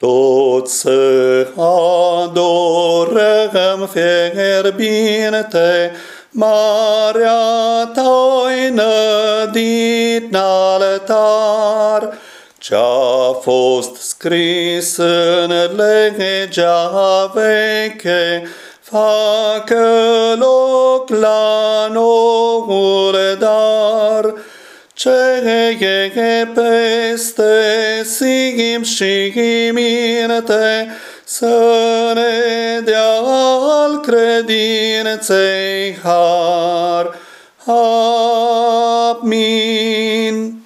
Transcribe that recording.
Toți să adorăm fierbinte marea taină din altar, ce-a fost scris în legea veche, facă loc la noul dar, ce e peste simț și minte, să ne dea al credinței har. Amin.